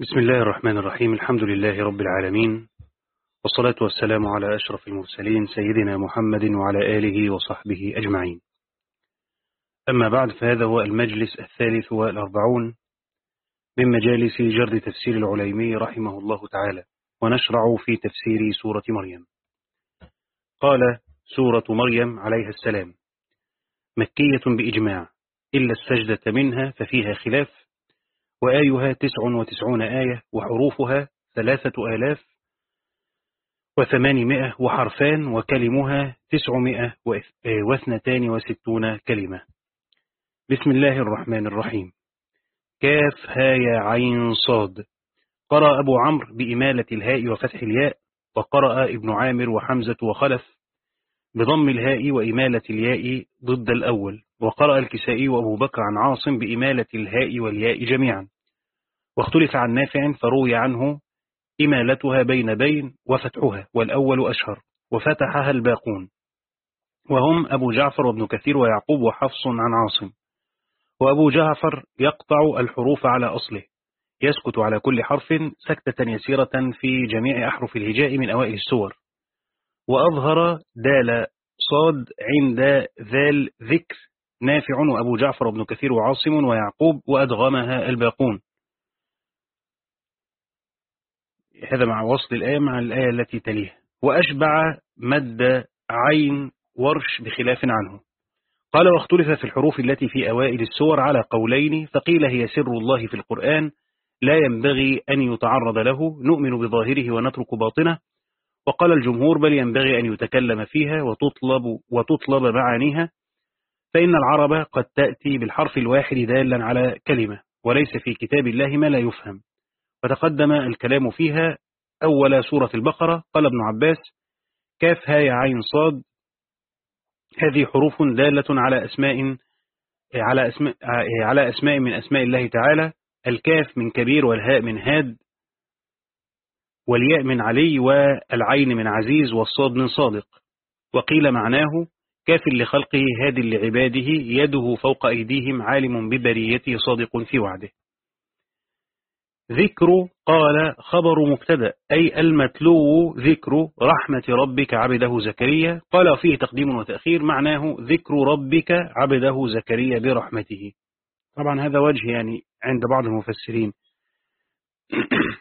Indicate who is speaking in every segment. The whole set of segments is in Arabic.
Speaker 1: بسم الله الرحمن الرحيم. الحمد لله رب العالمين. والصلاة والسلام على أشرف المرسلين سيدنا محمد وعلى آله وصحبه أجمعين. أما بعد فهذا هو المجلس الثالث والأربعون من مجالس جرد تفسير العليمي رحمه الله تعالى ونشرع في تفسير سورة مريم. قال سورة مريم عليها السلام مكية بإجماع إلا السجدة منها ففيها خلاف وآيها تسع وتسعون آية وحروفها ثلاثة آلاف وثمانمائة وحرفان وكلمها تسعمائة واثنتان وستون كلمة. بسم الله الرحمن الرحيم. كاف هايا عين صاد. قرأ أبو عمرو بإمالة الهاء وفتح الياء وقرأ ابن عامر وحمزة وخلف بضم الهاء وإمالة الياء ضد الأول. وقرأ الكسائي وأبو بكر عن عاصم بإمالة الهاء والياء جميعا. واختلف عن نافع فروي عنه إمالتها بين بين وفتحها والأول أشهر وفتحها الباقون. وهم أبو جعفر وابن كثير ويعقوب وحفص عن عاصم. وأبو جعفر يقطع الحروف على أصله. يسكت على كل حرف سكتة يسيرة في جميع أحرف الهجاء من أوائل السور. وأظهر دال صاد عند ذال ذكر نافع وأبو جعفر وابن كثير وعاصم ويعقوب وأدغمها الباقون. هذا مع وصل الآية مع الآية التي تليها. وأشبع مد عين ورش بخلاف عنه. قال واختلف في الحروف التي في أوائل السور على قولين فقيل هي سر الله في القرآن لا ينبغي أن يتعرض له نؤمن بظاهره ونترك باطنه. وقال الجمهور بل ينبغي أن يتكلم فيها وتطلب, وتطلب معانيها. فإن العرب قد تأتي بالحرف الواحد دالا على كلمة وليس في كتاب الله ما لا يفهم. وتقدم الكلام فيها أول سورة البقرة قال ابن عباس كاف هاي عين صاد هذه حروف دالة على أسماء على أسماء على أسماء من أسماء الله تعالى الكاف من كبير والهاء من هاد والياء من علي والعين من عزيز والصاد من صادق. وقيل معناه كاف لخلقه هاد لعباده يده فوق أيديهم عالم ببريته صادق في وعده. ذكر قال خبر مبتدأ أي المتلو ذكر رحمة ربك عبده زكريا. قال فيه تقديم وتأخير معناه ذكر ربك عبده زكريا برحمته. طبعا هذا وجه يعني عند بعض المفسرين.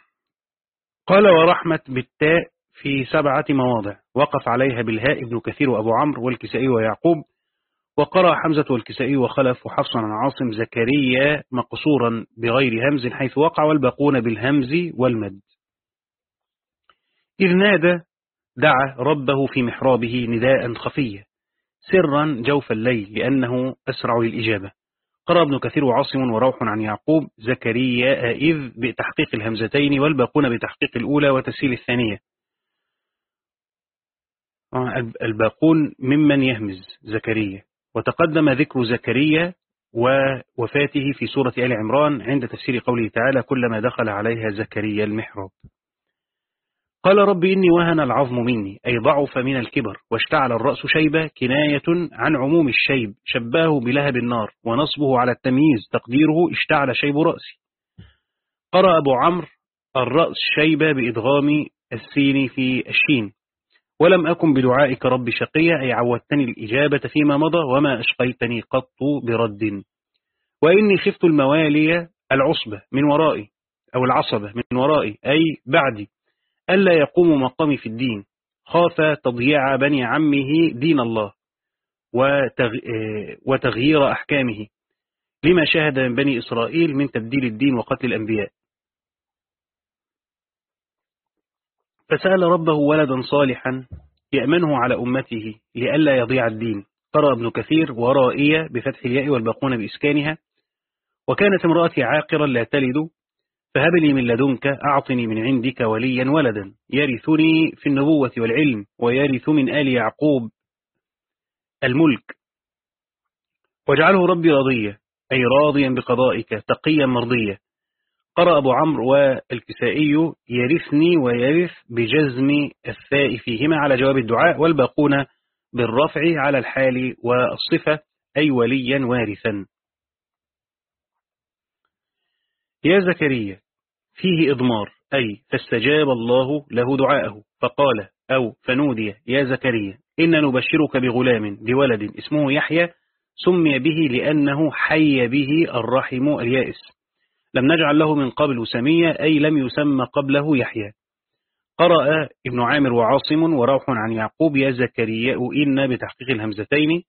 Speaker 1: قال ورحمة بالتاء في سبعة مواضع. وقف عليها بالهاء ابن كثير وأبو عمرو والكسائي ويعقوب وقرأ حمزة والكسائي وخلف وحفص عن عاصم زكريا مقصورا بغير همز حيث وقع والباقون بالهمز والمد. إذ نادى دعا ربه في محرابه نداء خفيا سرا جوف الليل لأنه أسرع للإجابة. قرأ ابن كثير وعاصم وروح عن يعقوب زكريا إذ بتحقيق الهمزتين والباقون بتحقيق الأولى وتسهيل الثانية. الباقون ممن يهمز زكريا. وتقدم ذكر زكريا ووفاته في سورة آل عمران عند تفسير قوله تعالى كلما دخل عليها زكريا المحراب قال رب إني وهن العظم مني أي ضعف من الكبر واشتعل الرأس شيبة كناية عن عموم الشيب شباه بلهب النار ونصبه على التمييز تقديره اشتعل شيب رأسي قرأ أبو عمرو الرأس شيبة بإدغام السين في الشين ولم أكن بدعائك رب شقيا أي عودتني الإجابة فيما مضى وما أشقيتني قط برد. وإني خفت الموالي العصبة من ورائي أو العصبة من ورائي أي بعدي ألا يقوم مقامي في الدين. خاف تضييع بني عمه دين الله وتغيير أحكامه. لما شاهد من بني إسرائيل من تبديل الدين وقتل الأنبياء. فسأل ربه ولدا صالحا يأمنه على أمته لئلا يضيع الدين. قرأ ابن كثير ورائية بفتح الياء والباقون بإسكانها. وكانت امرأتي عاقرا لا تلد فهب لي من لدنك أعطني من عندك وليا ولدا. يرثني في النبوة والعلم ويرث من آل يعقوب الملك. واجعله ربي راضية أي راضيا بقضائك تقيا مرضية. قرأ أبو عمرو والكسائي يرثني ويرث بجزم الثاء فيهما على جواب الدعاء والباقون بالرفع على الحال والصفة أي وليا وارثا. يا زكريا فيه إضمار أي فاستجاب الله له دعاءه فقال أو فنودي يا زكريا إن نبشرك بغلام بولد اسمه يحيى سمي به لأنه حي به الرحم اليائس. لم نجعل له من قبل سمية أي لم يسمى قبله يحيى. قرأ ابن عامر وعاصم وروح عن يعقوب يا زكريا إن بتحقيق الهمزتين.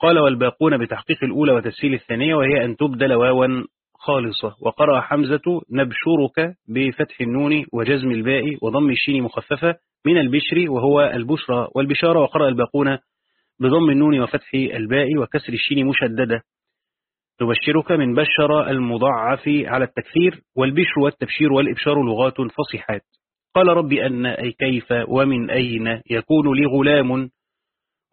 Speaker 1: قال والباقون بتحقيق الأولى وتسهيل الثانية وهي أن تبدل واوا خالصة. وقرأ حمزة نبشرك بفتح النون وجزم الباء وضم الشين مخففة من البشر وهو البشرى والبشارة. وقرأ الباقون بضم النون وفتح الباء وكسر الشين مشددة. نبشرك من بشر المضاعف على التكثير والبشر والتبشير والإبشار لغات فصيحات. قال رب أن أي كيف ومن أين يكون لي غلام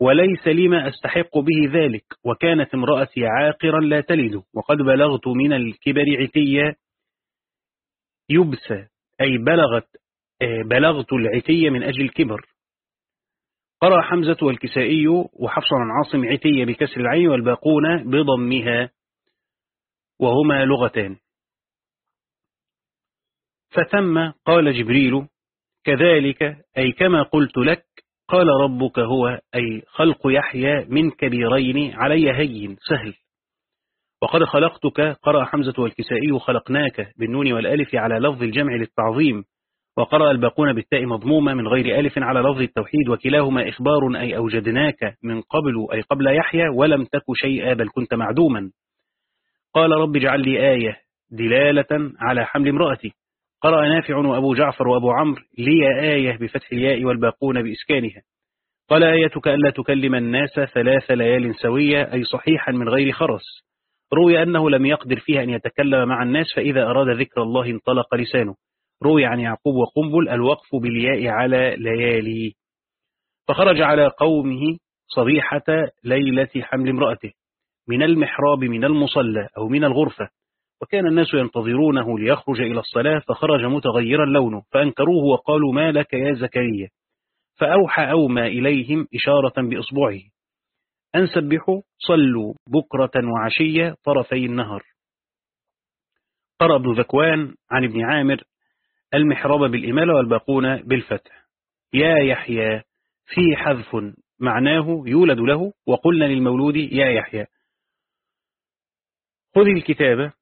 Speaker 1: وليس لما أستحق به ذلك وكانت امرأتي عاقرا لا تلد وقد بلغت من الكبر عتية يبسى أي بلغت بلغت العتية من أجل الكبر. قرأ حمزة والكسائي وحفص عن عاصم عتية بكسر العين والباقون بضمها. وهما لغتان. فثم قال جبريل كذلك أي كما قلت لك قال ربك هو أي خلق يحيى من كبيرين علي هين سهل. وقد خلقتك قرأ حمزة والكسائي خلقناك بالنون والألف على لفظ الجمع للتعظيم وقرأ الباقون بالتاء مضمومة من غير ألف على لفظ التوحيد وكلاهما إخبار أي أوجدناك من قبل أي قبل يحيى ولم تك شيئا بل كنت معدوما. قال رب اجعل لي آية دلالة على حمل امرأتي. قرأ نافع وأبو جعفر وأبو عمرو لي آية بفتح الياء والباقون بإسكانها. قال آيتك ألا تكلم الناس ثلاث ليال سوية أي صحيحا من غير خرس. روي أنه لم يقدر فيها أن يتكلم مع الناس فإذا أراد ذكر الله انطلق لسانه. روي عن يعقوب وقنبل الوقف بالياء على ليالي. فخرج على قومه صبيحة ليلة حمل امرأته. من المحراب من المصلى أو من الغرفة. وكان الناس ينتظرونه ليخرج إلى الصلاة فخرج متغيرا لونه فأنكروه وقالوا ما لك يا زكريا؟ فأوحى أوما إليهم إشارة بإصبعه. أن سبحوا صلوا بكرة وعشية طرفي النهر. قرأ ابن ذكوان عن ابن عامر المحراب بالإمالة والباقون بالفتح. يا يحيى في حذف معناه يولد له وقلنا للمولود يا يحيى. خذ الكتابة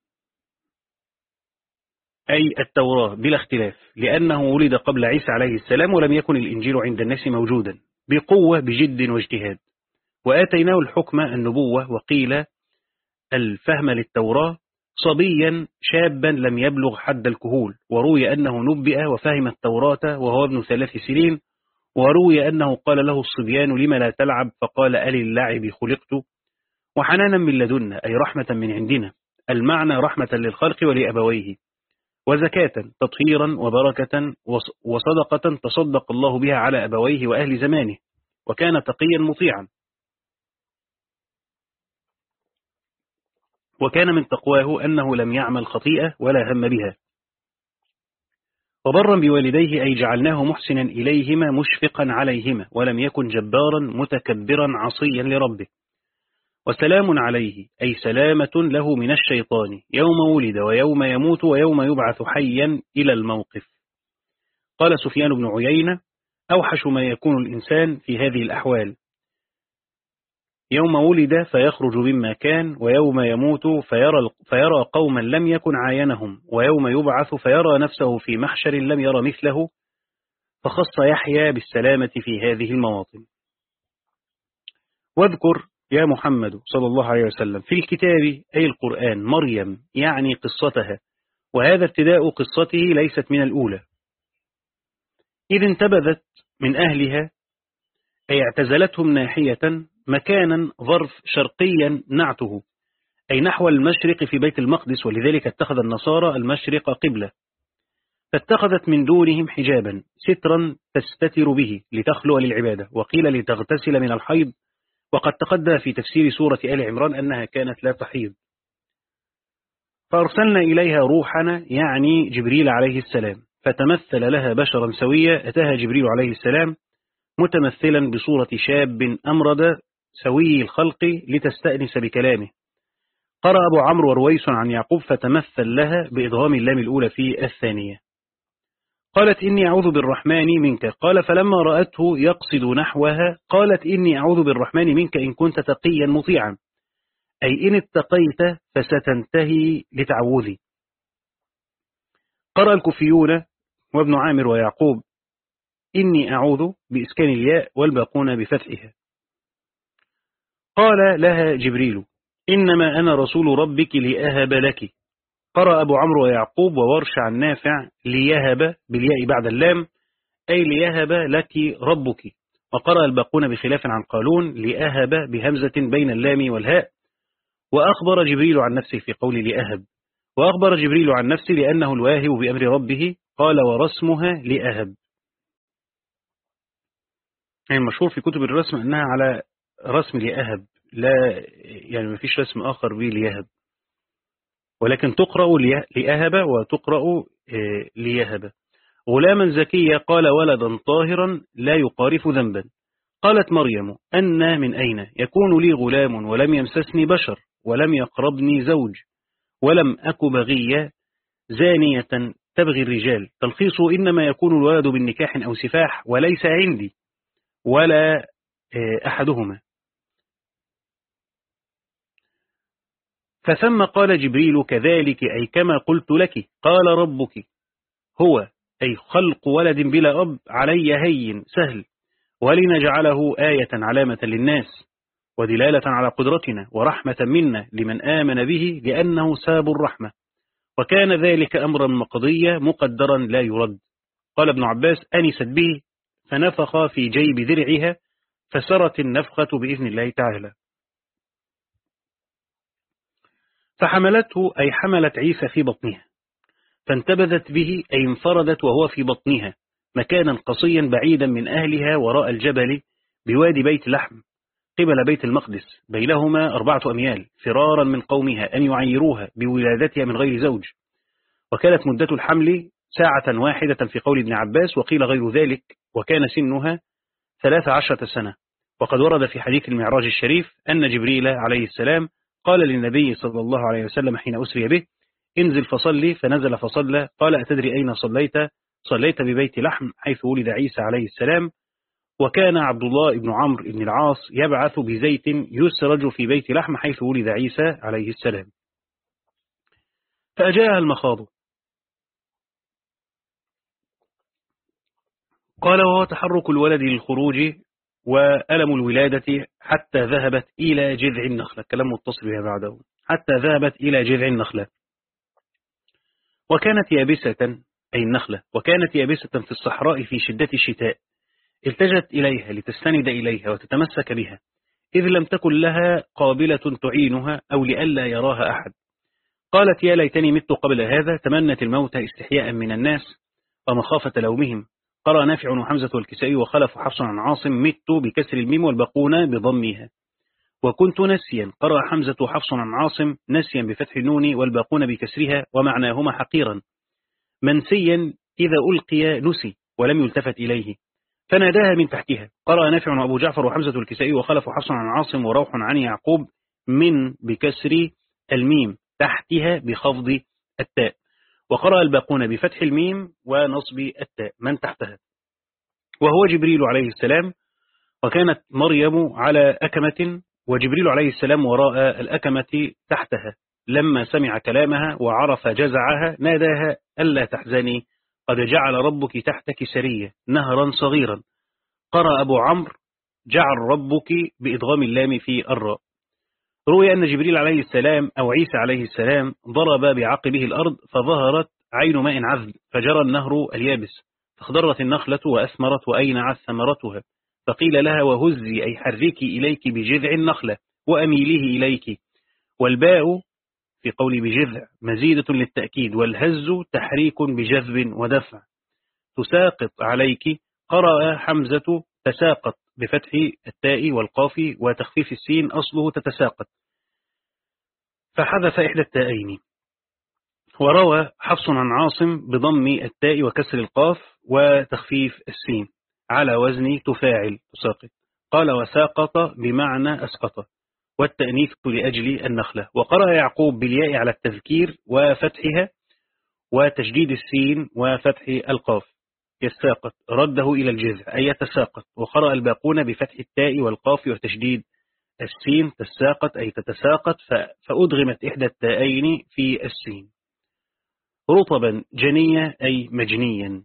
Speaker 1: أي التوراة بلا اختلاف لأنه ولد قبل عيسى عليه السلام ولم يكن الإنجيل عند الناس موجودا بقوة بجد واجتهاد. وآتيناه الحكم النبوة وقيل الفهم للتوراة صبيا شابا لم يبلغ حد الكهول وروي أنه نبئ وفهم التوراة وهو ابن ثلاث سنين وروي أنه قال له الصبيان لما لا تلعب؟ فقال أل اللعب خلقت؟ وحنانا من لدنا أي رحمة من عندنا. المعنى رحمة للخلق ولأبويه. وزكاة تطهيرا وبركة وصدقة تصدق الله بها على أبويه وأهل زمانه. وكان تقيا مطيعا. وكان من تقواه أنه لم يعمل خطيئة ولا هم بها. وبرا بوالديه أي جعلناه محسنا إليهما مشفقا عليهما ولم يكن جبارا متكبرا عصيا لربه. وسلام عليه أي سلامة له من الشيطان يوم ولد ويوم يموت ويوم يبعث حيا إلى الموقف. قال سفيان بن عيينة أوحش ما يكون الإنسان في هذه الأحوال. يوم ولد فيخرج مما كان ويوم يموت فيرى, فيرى قوما لم يكن عاينهم ويوم يبعث فيرى نفسه في محشر لم ير مثله. فخص يحيى بالسلامة في هذه المواطن. واذكر يا محمد صلى الله عليه وسلم في الكتاب أي القرآن مريم يعني قصتها وهذا ابتداء قصته ليست من الأولى. إذ انتبذت من أهلها أي اعتزلتهم ناحية مكانا ظرف شرقيا نعته أي نحو المشرق في بيت المقدس ولذلك اتخذ النصارى المشرق قبلة. فاتخذت من دونهم حجابا سترا تستتر به لتخلو للعبادة وقيل لتغتسل من الحيض وقد تقدم في تفسير سورة آل عمران أنها كانت لا تحيض. فأرسلنا إليها روحنا يعني جبريل عليه السلام فتمثل لها بشرا سويا أتاها جبريل عليه السلام متمثلا بصورة شاب أمرد سوي الخلق لتستأنس بكلامه. قرأ أبو عمرو ورويس عن يعقوب فتمثل لها بإضغام اللام الأولى في الثانية. قالت إني أعوذ بالرحمن منك. قال فلما رأته يقصد نحوها قالت إني أعوذ بالرحمن منك إن كنت تقيا مطيعا. أي إن اتقيت فستنتهي لتعوذي. قرأ الكفيون وابن عامر ويعقوب إني أعوذ بإسكان الياء والباقون بفتحها. قال لها جبريل إنما أنا رسول ربك لأهب لك. قرأ أبو عمرو ويعقوب وورش عن نافع ليهب بالياء بعد اللام أي ليهب لك ربك. وقرأ الباقون بخلاف عن قالون لأهب بهمزة بين اللام والهاء. وأخبر جبريل عن نفسه في قول لأهب. وأخبر جبريل عن نفسه لأنه الواهب بأمر ربه قال ورسمها لأهب. يعني المشهور في كتب الرسم أنها على رسم لأهب لا يعني ما فيش رسم آخر به ليهب. ولكن تقرأ لأهب وتقرأ آه، ليهب. غلاما زكيا قال ولدا طاهرا لا يقارف ذنبا. قالت مريم أن من أين؟ يكون لي غلام ولم يمسسني بشر ولم يقربني زوج ولم أك بغية زانية تبغي الرجال. تلخيص إنما يكون الولد بالنكاح أو سفاح وليس عندي ولا آه، أحدهما. فثم قال جبريل كذلك أي كما قلت لك قال ربك هو أي خلق ولد بلا أب علي هين سهل ولنجعله آية علامة للناس ودلالة على قدرتنا ورحمة منا لمن آمن به لأنه ساب الرحمة وكان ذلك أمرا مقضيا مقدرا لا يرد. قال ابن عباس أنست به؟ فنفخ في جيب ذرعها فسرت النفخة بإذن الله تعالى. فحملته أي حملت عيسى في بطنها. فانتبذت به أي انفردت وهو في بطنها مكانا قصيا بعيدا من أهلها وراء الجبل بوادي بيت لحم قبل بيت المقدس. بينهما أربعة أميال فرارا من قومها أن يعيروها بولادتها من غير زوج. وكانت مدة الحمل ساعة واحدة في قول ابن عباس وقيل غير ذلك وكان سنها ثلاث عشرة سنة. وقد ورد في حديث المعراج الشريف أن جبريل عليه السلام قال للنبي صلى الله عليه وسلم حين أسري به انزل فصلي فنزل فصلى قال أتدري أين صليت؟ صليت ببيت لحم حيث ولد عيسى عليه السلام. وكان عبد الله بن عمرو بن العاص يبعث بزيت يسرج في بيت لحم حيث ولد عيسى عليه السلام. فأجاءها المخاض. قال وهو تحرك الولد للخروج وألم الولادة حتى ذهبت إلى جذع النخلة. كلام متصل بها بعده. حتى ذهبت إلى جذع النخلة. وكانت يابسة أي النخلة وكانت يابسة في الصحراء في شدة الشتاء. التجت إليها لتستند إليها وتتمسك بها. إذ لم تكن لها قابلة تعينها أو لئلا يراها أحد. قالت يا ليتني مت قبل هذا تمنت الموت استحياء من الناس ومخافة لومهم. قرأ نافع وحمزة والكسائي وخلف حفص عن عاصم مت بكسر الميم والبقون بضمها. وكنت نسيا قرأ حمزة وحفص عن عاصم نسيا بفتح النون والباقون بكسرها ومعناهما حقيرا. منسيا إذا ألقي نسي ولم يلتفت إليه. فناداها من تحتها. قرأ نافع وأبو جعفر وحمزة الكسائي وخلف حفص عن عاصم وروح عن يعقوب من بكسر الميم تحتها بخفض التاء. وقرأ الباقون بفتح الميم ونصب التاء من تحتها. وهو جبريل عليه السلام وكانت مريم على أكمة وجبريل عليه السلام وراء الأكمة تحتها. لما سمع كلامها وعرف جزعها ناداها ألا تحزني قد جعل ربك تحتك سرية نهرا صغيرا. قرأ أبو عمرو جعل ربك بإضغام اللام في الراء. روي أن جبريل عليه السلام أو عيسى عليه السلام ضرب بعقبه الأرض فظهرت عين ماء عذب فجرى النهر اليابس فاخضرت النخلة وأثمرت وأينعت ثمرتها فقيل لها وهزي أي حركي إليك بجذع النخلة وأميله إليك. والباء في قول بجذع مزيدة للتأكيد والهز تحريك بجذب ودفع. تساقط عليك قرأ حمزة تساقط. بفتح التاء والقاف وتخفيف السين أصله تتساقط. فحذف إحدى التائين وروى حفص عن عاصم بضم التاء وكسر القاف وتخفيف السين. على وزن تفاعل تساقط. قال وساقط بمعنى أسقط. والتأنيث لأجل النخلة. وقرأ يعقوب بالياء على التذكير وفتحها وتشديد السين وفتح القاف. يساقط رده إلى الجذع أي يتساقط. وقرأ الباقون بفتح التاء والقاف وتشديد السين تساقط أي تتساقط فأدغمت إحدى التائين في السين. رطبا جنية أي مجنيا.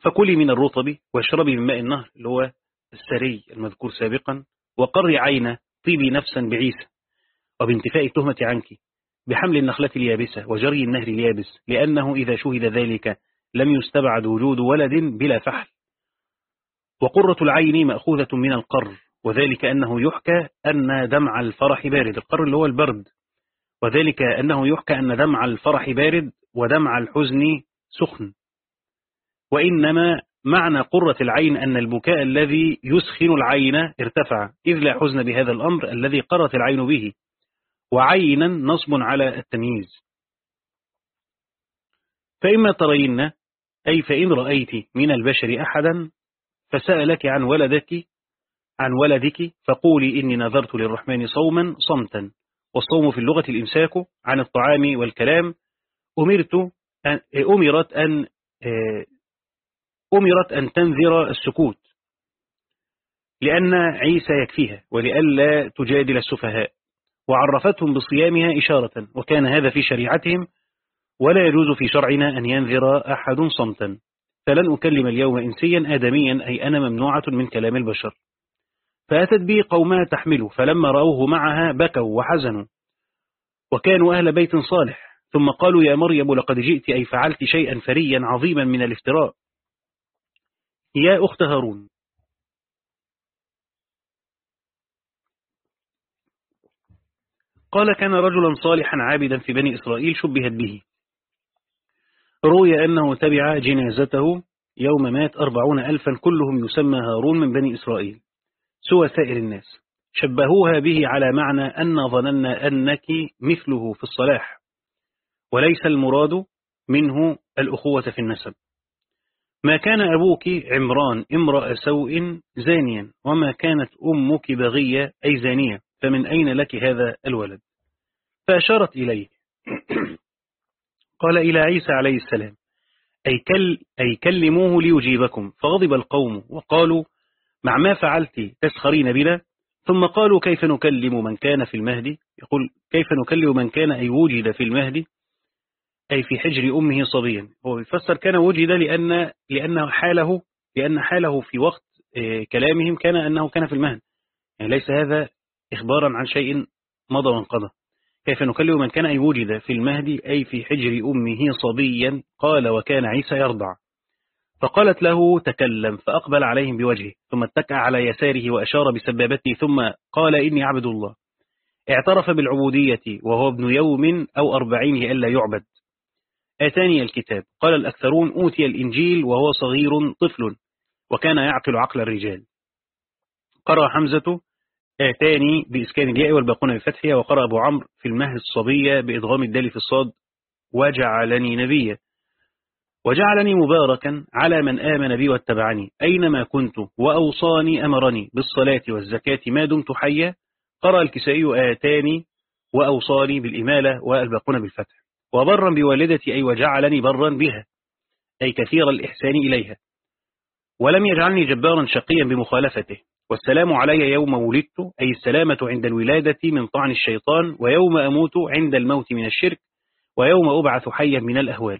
Speaker 1: فكلي من الرطب واشربي من ماء النهر اللي هو السري المذكور سابقا. وقري عين طيبي نفسا بعيسى. وبانتفاء التهمة عنك بحمل النخلة اليابسة وجري النهر اليابس لأنه إذا شهد ذلك لم يستبعد وجود ولد بلا فحل. وقرة العين مأخوذة من القر وذلك أنه يحكى أن دمع الفرح بارد. القر اللي هو البرد وذلك أنه يحكى أن دمع الفرح بارد ودمع الحزن سخن. وإنما معنى قرة العين أن البكاء الذي يسخن العين ارتفع إذ لا حزن بهذا الأمر الذي قرت العين به. وعينا نصب على التمييز. فإما ترين أي فإن رأيت من البشر أحدا فسألك عن ولدك عن ولدك فقولي إني نذرت للرحمن صوما صمتا والصوم في اللغة الإمساك عن الطعام والكلام. أمرت أن أمرت أن أمرت أن تنذر السكوت لأن عيسى يكفيها ولئلا تجادل السفهاء وعرفتهم بصيامها إشارة وكان هذا في شريعتهم ولا يجوز في شرعنا أن ينذر أحد صمتا. فلن أكلم اليوم إنسيا آدميا أي أنا ممنوعة من كلام البشر. فأتت به قومها تحمله فلما رأوه معها بكوا وحزنوا. وكانوا أهل بيت صالح ثم قالوا يا مريم لقد جئت أي فعلت شيئا فريا عظيما من الافتراء. يا أخت هارون. قال كان رجلا صالحا عابدا في بني إسرائيل شبهت به. روي أنه تبع جنازته يوم مات أربعون ألفا كلهم يسمى هارون من بني إسرائيل. سوى سائر الناس. شبهوها به على معنى أن ظننا أنك مثله في الصلاح. وليس المراد منه الأخوة في النسب. ما كان أبوك عمران امرأ سوء زانيا وما كانت أمك بغية أي زانية فمن أين لك هذا الولد؟ فأشارت إليه. قال إلى عيسى عليه السلام أي, كل أي كلموه ليجيبكم. فغضب القوم وقالوا مع ما فعلت تسخرين بنا؟ ثم قالوا كيف نكلم من كان في المهدي يقول كيف نكلم من كان أي وجد في المهدي أي في حجر أمه صبيا. هو يفسر كان وجد لأن لأن حاله لأن حاله في وقت آه، كلامهم كان أنه كان في المهد. يعني ليس هذا إخبارا عن شيء مضى وانقضى. كيف نكلم من كان أي وجد في المهدي أي في حجر أمه صبيا؟ قال وكان عيسى يرضع. فقالت له تكلم فأقبل عليهم بوجهه ثم اتكأ على يساره وأشار بسبابته ثم قال إني عبد الله. اعترف بالعبودية وهو ابن يوم أو أربعين ألا يعبد. آتاني الكتاب. قال الأكثرون أوتي الإنجيل وهو صغير طفل وكان يعقل عقل الرجال. قرأ حمزة آتاني بإسكان الياء والباقون بفتحها وقرأ أبو عمرو في المهد الصبية بإضغام الدال في الصاد وجعلني نبيا. وجعلني مباركا على من آمن بي واتبعني. أينما كنت وأوصاني أمرني بالصلاة والزكاة ما دمت حيا. قرأ الكسائي آتاني وأوصاني بالإمالة والباقون بالفتح. وبرا بوالدتي أي وجعلني برا بها أي كثير الإحسان إليها. ولم يجعلني جبارا شقيا بمخالفته. والسلام علي يوم ولدت أي السلامة عند الولادة من طعن الشيطان ويوم أموت عند الموت من الشرك ويوم أبعث حيا من الأهوال.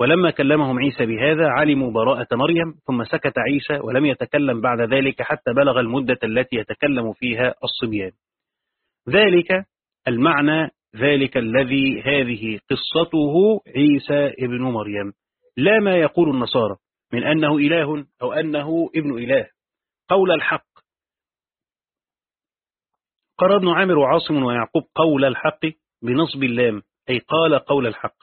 Speaker 1: ولما كلمهم عيسى بهذا علموا براءة مريم ثم سكت عيسى ولم يتكلم بعد ذلك حتى بلغ المدة التي يتكلم فيها الصبيان. ذلك المعنى ذلك الذي هذه قصته عيسى ابن مريم. لا ما يقول النصارى من أنه إله أو أنه ابن إله. قول الحق قرأ ابن عامر وعاصم ويعقوب قول الحق بنصب اللام أي قال قول الحق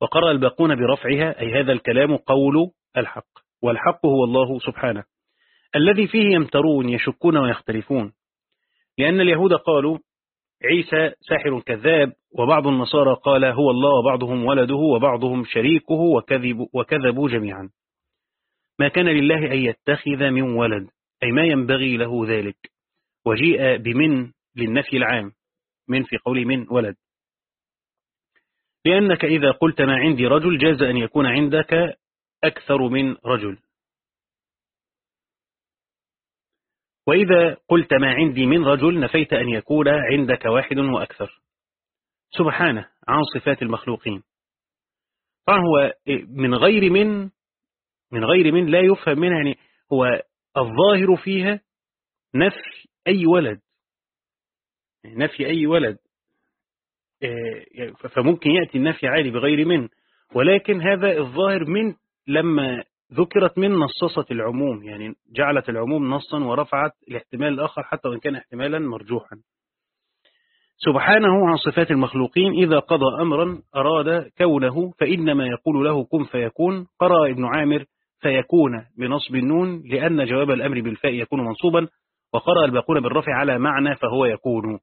Speaker 1: وقرأ الباقون برفعها أي هذا الكلام قول الحق والحق هو الله سبحانه. الذي فيه يمترون يشكون ويختلفون. لأن اليهود قالوا عيسى ساحر كذاب وبعض النصارى قال هو الله وبعضهم ولده وبعضهم شريكه وكذب وكذبوا جميعا. ما كان لله أن يتخذ من ولد أي ما ينبغي له ذلك وجيء بمن؟ للنفي العام من في قول من ولد. لأنك إذا قلت ما عندي رجل جاز أن يكون عندك أكثر من رجل. وإذا قلت ما عندي من رجل نفيت أن يكون عندك واحد وأكثر. سبحانه عن صفات المخلوقين. طبعا هو من غير من من غير من لا يفهم منها يعني هو الظاهر فيها نفي أي ولد. نفي أي ولد. آه، فممكن يأتي النفي عادي بغير من ولكن هذا الظاهر من لما ذكرت من نصصت العموم يعني جعلت العموم نصا ورفعت الاحتمال الآخر حتى وإن كان احتمالا مرجوحا. سبحانه عن صفات المخلوقين إذا قضى أمرا أراد كونه فإنما يقول له كن فيكون. قرأ ابن عامر فيكون بنصب النون لأن جواب الأمر بالفاء يكون منصوبا. وقرأ الباقون بالرفع على معنى فهو يكون.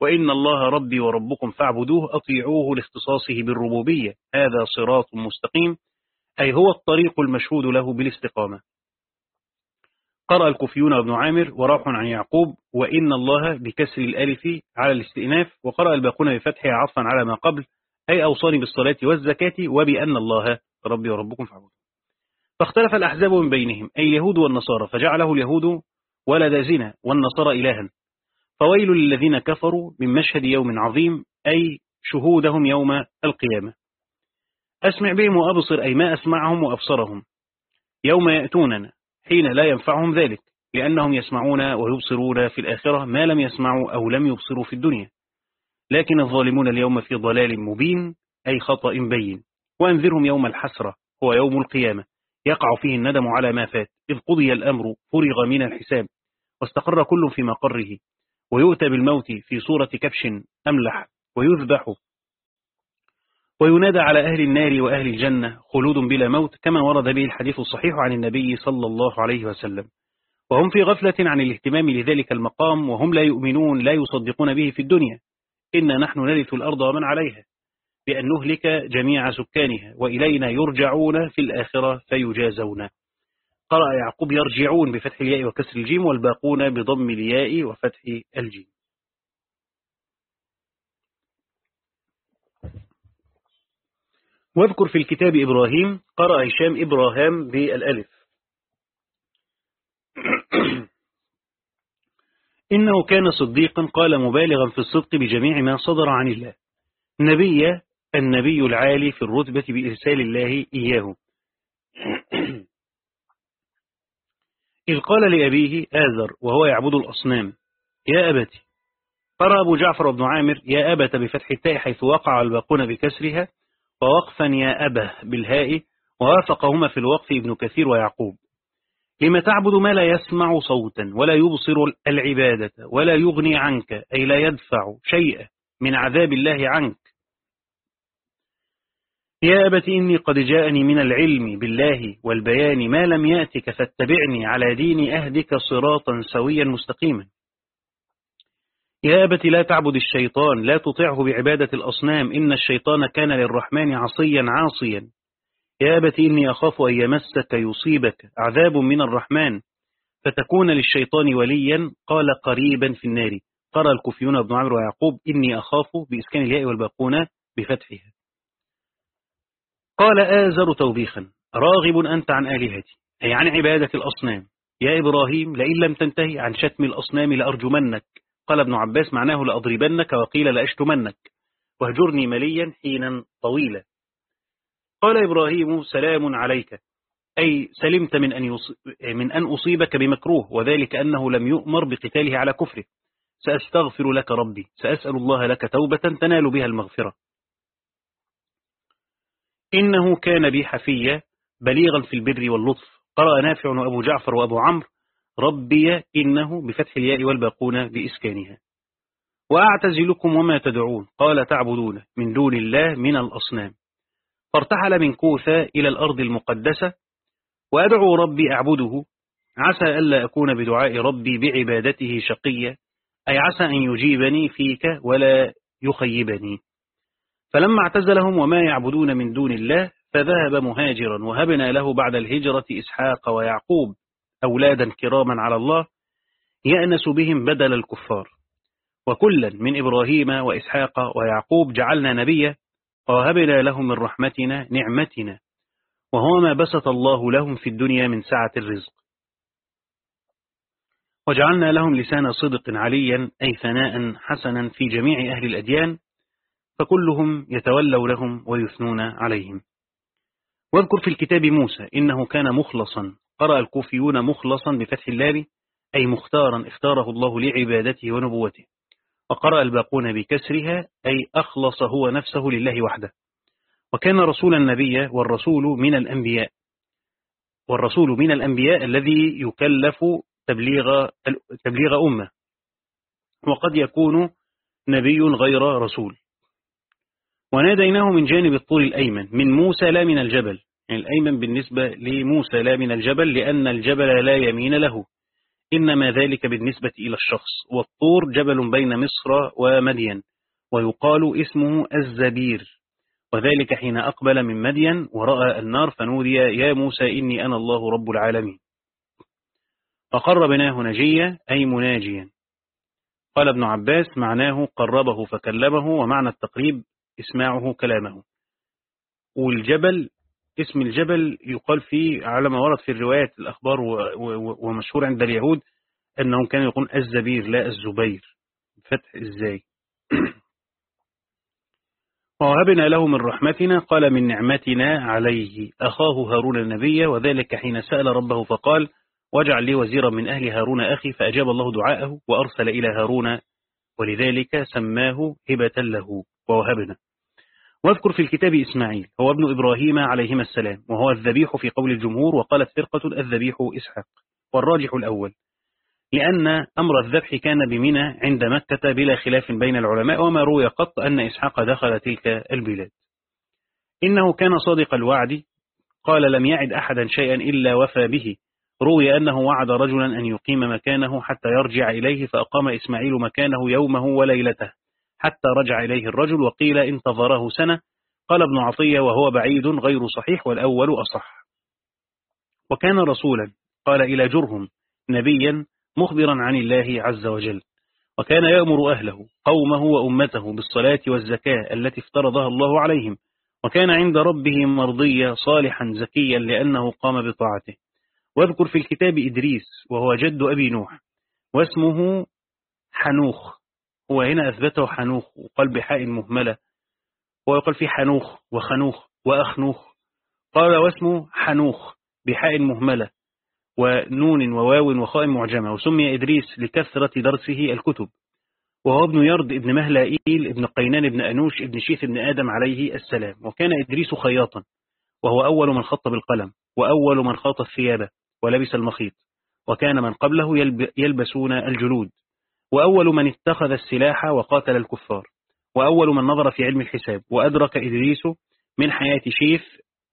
Speaker 1: وإن الله ربي وربكم فاعبدوه أطيعوه لاختصاصه بالربوبية. هذا صراط مستقيم أي هو الطريق المشهود له بالاستقامة. قرأ الكوفيون وابن عامر وراح عن يعقوب وإن الله بكسر الألف على الاستئناف وقرأ الباقون بفتحها عطفا على ما قبل أي أوصاني بالصلاة والزكاة وبأن الله ربي وربكم فاعبدوه. فاختلف الأحزاب من بينهم أي اليهود والنصارى فجعله اليهود ولد زنا والنصارى إلها. فويل للذين كفروا من مشهد يوم عظيم أي شهودهم يوم القيامة. أسمع بهم وأبصر أي ما أسمعهم وأبصرهم. يوم يأتوننا حين لا ينفعهم ذلك لأنهم يسمعون ويبصرون في الآخرة ما لم يسمعوا أو لم يبصروا في الدنيا. لكن الظالمون اليوم في ضلال مبين أي خطأ بين. وأنذرهم يوم الحسرة هو يوم القيامة. يقع فيه الندم على ما فات إذ قضي الأمر فرغ من الحساب واستقر كل في مقره. ويؤتى بالموت في صورة كبش أملح ويذبح. وينادى على أهل النار وأهل الجنة خلود بلا موت كما ورد به الحديث الصحيح عن النبي صلى الله عليه وسلم. وهم في غفلة عن الاهتمام لذلك المقام وهم لا يؤمنون لا يصدقون به في الدنيا. إنا نحن نرث الأرض ومن عليها. بأن نهلك جميع سكانها وإلينا يرجعون في الآخرة فيجازون. قرأ يعقوب يرجعون بفتح الياء وكسر الجيم والباقون بضم الياء وفتح الجيم. واذكر في الكتاب إبراهيم قرأ هشام إبراهام بالألف. إنه كان صديقا قال مبالغا في الصدق بجميع ما صدر عن الله. نبي النبي العالي في الرتبة بإرسال الله إياه. إذ قال لأبيه آذر وهو يعبد الأصنام يا أبتي قرأ أبو جعفر بن عامر يا أبت بفتح التاء حيث وقع الباقون بكسرها ووقفا يا أبه بالهاء ووافقهما في الوقف ابن كثير ويعقوب. لما تعبد ما لا يسمع صوتا ولا يبصر العبادة ولا يغني عنك أي لا يدفع شيئا من عذاب الله عنك يا أبت إني قد جاءني من العلم بالله والبيان ما لم يأتك فاتبعني على دين أهدك صراطا سويا مستقيما. يا أبت لا تعبد الشيطان لا تطعه بعبادة الأصنام إن الشيطان كان للرحمن عصيا عاصيا. يا أبت إني أخاف أن يمسك يصيبك عذاب من الرحمن فتكون للشيطان وليا قال قريبا في النار. قرأ الكوفيون ابن عمرو ويعقوب إني أخاف بإسكان الياء والباقون بفتحها. قال آزر توبيخا راغب أنت عن آلهتي أي عن عبادة الأصنام. يا إبراهيم لئن لم تنتهي عن شتم الأصنام لأرجمنك. قال ابن عباس معناه لأضربنك وقيل لأشتمنك. واهجرني مليا حينا طويلا. قال إبراهيم سلام عليك. أي سلمت من أن, من أن أصيبك بمكروه وذلك أنه لم يؤمر بقتاله على كفره. سأستغفر لك ربي سأسأل الله لك توبة تنال بها المغفرة. إنه كان بي حفية بليغا في البر واللطف. قرأ نافع وأبو جعفر وأبو عمرو ربي إنه بفتح الياء والباقون بإسكانها. وأعتزلكم وما تدعون قال تعبدون من دون الله من الأصنام. فارتحل من كوثا إلى الأرض المقدسة وأدعو ربي أعبده. عسى ألا أكون بدعاء ربي بعبادته شقية أي عسى أن يجيبني فيك ولا يخيبني. فلما اعتزلهم وما يعبدون من دون الله فذهب مهاجرا وهبنا له بعد الهجرة إسحاق ويعقوب أولادا كراما على الله يأنس بهم بدل الكفار. وكلا من إبراهيم وإسحاق ويعقوب جعلنا نبيا ووهبنا لهم من رحمتنا نعمتنا وهو ما بسط الله لهم في الدنيا من سعة الرزق. وجعلنا لهم لسان صدق عليا أي ثناء حسنا في جميع أهل الأديان فكلهم يتولوا لهم ويثنون عليهم. واذكر في الكتاب موسى إنه كان مخلصا. قرأ الكوفيون مخلصا بفتح اللام أي مختارا اختاره الله لعبادته ونبوته. وقرأ الباقون بكسرها أي أخلص هو نفسه لله وحده. وكان رسول النبي والرسول من الأنبياء. والرسول من الأنبياء الذي يكلف تبليغ, تبليغ أمة. وقد يكون نبي غير رسول. وناديناه من جانب الطول الأيمن من موسى لا من الجبل. يعني الأيمن بالنسبة لموسى لا من الجبل لأن الجبل لا يمين له. إنما ذلك بالنسبة إلى الشخص. والطور جبل بين مصر ومدين ويقال اسمه الزبير. وذلك حين أقبل من مدين ورأى النار فنودي يا موسى إني أنا الله رب العالمين. فقربناه نجيا أي مناجيا. قال ابن عباس معناه قربه فكلمه ومعنى التقريب اسماعه كلامه. والجبل اسم الجبل يقال فيه على ما ورد في الروايات الأخبار ومشهور عند اليهود أنهم كانوا يقول الزبير لا الزبير. فتح إزاي؟ ووهبنا له من رحمتنا قال من نعمتنا عليه. أخاه هارون النبي وذلك حين سأل ربه فقال واجعل لي وزيرا من أهل هارون أخي. فأجاب الله دعاءه وأرسل إلى هارون ولذلك سماه هبة له. ووهبنا. واذكر في الكتاب إسماعيل هو ابن إبراهيم عليهما السلام وهو الذبيح في قول الجمهور وقالت فرقة الذبيح إسحاق والراجح الأول لأن أمر الذبح كان بمنى عند مكة بلا خلاف بين العلماء وما روي قط أن إسحاق دخل تلك البلاد. إنه كان صادق الوعد قال لم يعد أحدا شيئا إلا وفى به. روي أنه وعد رجلا أن يقيم مكانه حتى يرجع إليه فأقام إسماعيل مكانه يومه وليلته. حتى رجع إليه الرجل وقيل انتظره سنة. قال ابن عطية وهو بعيد غير صحيح والأول أصح. وكان رسولا قال إلى جرهم نبيا مخبرا عن الله عز وجل. وكان يأمر أهله قومه وأمته بالصلاة والزكاة التي افترضها الله عليهم. وكان عند ربه مرضيا صالحا زكيا لأنه قام بطاعته. واذكر في الكتاب إدريس وهو جد أبي نوح. واسمه حنوخ. هو هنا أثبته حنوخ وقال بحاء مهملة ويقال في حنوخ وخنوخ وأخنوخ. قال واسمه حنوخ بحاء مهملة ونون وواو وخاء معجمة وسمي إدريس لكثرة درسه الكتب. وهو ابن يرد ابن مهلائيل ابن قينان ابن أنوش ابن شيث ابن آدم عليه السلام. وكان إدريس خياطا وهو أول من خط بالقلم وأول من خاط الثياب ولبس المخيط وكان من قبله يلبسون الجلود. وأول من اتخذ السلاح وقاتل الكفار وأول من نظر في علم الحساب وأدرك إدريس من حياة شيف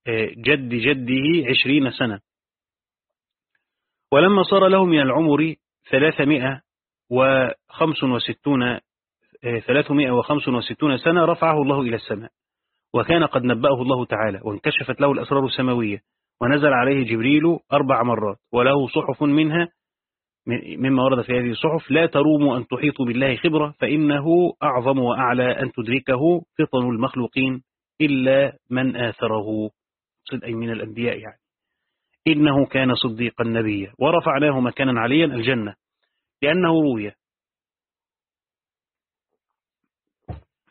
Speaker 1: آه، جد جده عشرين سنة. ولما صار له من العمر ثلاثمائة وخمس وستون آه، ثلاثمائة وخمس وستون سنة رفعه الله إلى السماء وكان قد نبأه الله تعالى وانكشفت له الأسرار السماوية ونزل عليه جبريل أربع مرات وله صحف منها مما ورد في هذه الصحف لا تروموا أن تحيطوا بالله خبرة فإنه أعظم وأعلى أن تدركه فطن المخلوقين إلا من آثره. أي من الأنبياء يعني. إنه كان صديقا نبيا. ورفعناه مكانا عليا الجنة. لأنه روي.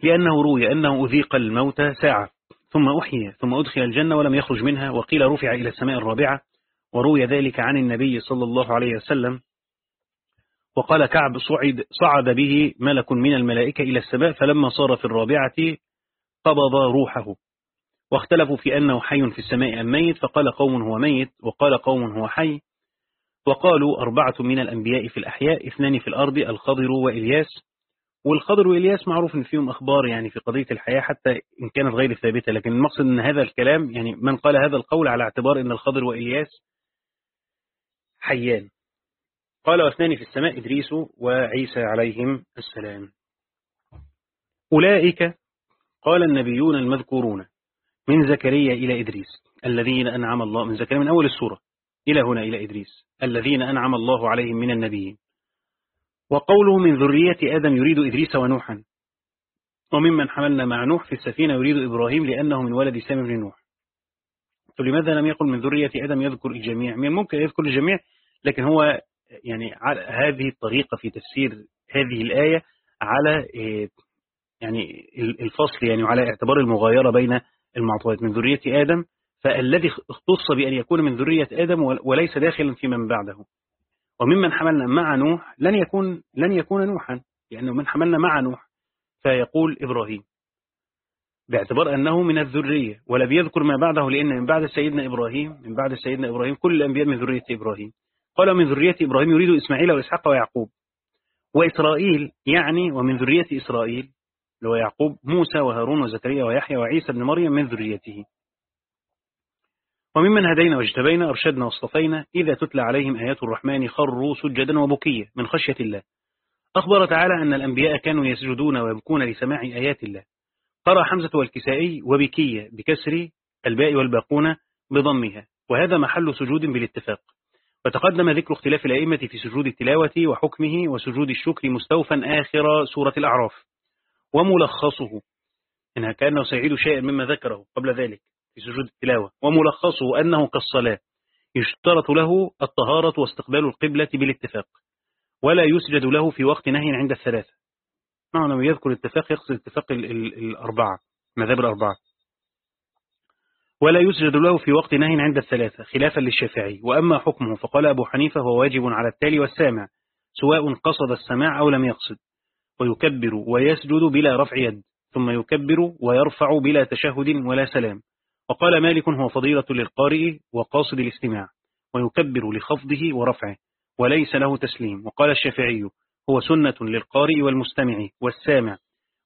Speaker 1: لأنه روي أنه أذيق الموت ساعة. ثم أحيي. ثم أدخل الجنة ولم يخرج منها. وقيل رفع إلى السماء الرابعة. وروي ذلك عن النبي صلى الله عليه وسلم. وقال كعب صعد, صعد به ملك من الملائكة إلى السماء فلما صار في الرابعة قبض روحه. واختلفوا في أنه حي في السماء أم ميت فقال قوم هو ميت وقال قوم هو حي. وقالوا أربعة من الأنبياء في الأحياء اثنان في الأرض الخضر وإلياس. والخضر وإلياس معروف أن فيهم أخبار يعني في قضية الحياة حتى إن كانت غير ثابتة لكن المقصد أن هذا الكلام يعني من قال هذا القول على اعتبار أن الخضر وإلياس حيان. قال واثنان في السماء إدريس وعيسى عليهم السلام. أولئك قال النبيون المذكورون من زكريا إلى إدريس الذين أنعم الله من زكريا من أول السورة إلى هنا إلى إدريس الذين أنعم الله عليهم من النبيين. وقوله من ذرية آدم يريد إدريس ونوحا وممن حملنا مع نوح في السفينة يريد إبراهيم لأنه من ولد سام بن نوح. فلماذا لم يقل من ذرية آدم يذكر الجميع؟ من ممكن يذكر الجميع لكن هو يعني هذه الطريقة في تفسير هذه الآية على إيه، يعني الفصل يعني على اعتبار المغايرة بين المعطوات. من ذرية آدم فالذي اختص بأن يكون من ذرية آدم وليس داخلا في من بعده. وممن حملنا مع نوح لن يكون لن يكون نوحا لأنه من حملنا مع نوح فيقول إبراهيم. باعتبار أنه من الذرية ولا بيذكر ما بعده لأن من بعد سيدنا إبراهيم من بعد سيدنا إبراهيم كل الأنبياء من ذرية إبراهيم. قال من ذرية إبراهيم يريد إسماعيل وإسحاق ويعقوب. وإسرائيل يعني ومن ذرية إسرائيل لو يعقوب موسى وهارون وزكريا ويحيى وعيسى بن مريم من ذريته. وممن هدينا واجتبينا أرشدنا واصطفينا إذا تتلى عليهم آيات الرحمن خروا سجدا وبكيا من خشية الله. أخبر تعالى أن الأنبياء كانوا يسجدون ويبكون لسماع آيات الله. قرأ حمزة والكسائي وبكية بكسر الباء والباقون بضمها وهذا محل سجود بالاتفاق. وتقدم ذكر اختلاف الأئمة في سجود التلاوة وحكمه وسجود الشكر مستوفا آخر سورة الأعراف. وملخصه إنها كأنه سيعيد شيئا مما ذكره قبل ذلك في سجود التلاوة. وملخصه أنه كالصلاة يشترط له الطهارة واستقبال القبلة بالاتفاق ولا يسجد له في وقت نهي عند الثلاثة. نعم يذكر الاتفاق يقصد اتفاق الأربعة مذهب الأربعة. ولا يسجد له في وقت نهي عند الثلاثة خلافا للشافعي. وأما حكمه فقال أبو حنيفة هو واجب على التالي والسامع سواء قصد السماع أو لم يقصد. ويكبر ويسجد بلا رفع يد ثم يكبر ويرفع بلا تشهد ولا سلام. وقال مالك هو فضيلة للقارئ وقاصد الاستماع. ويكبر لخفضه ورفعه وليس له تسليم. وقال الشافعي هو سنة للقارئ والمستمع والسامع.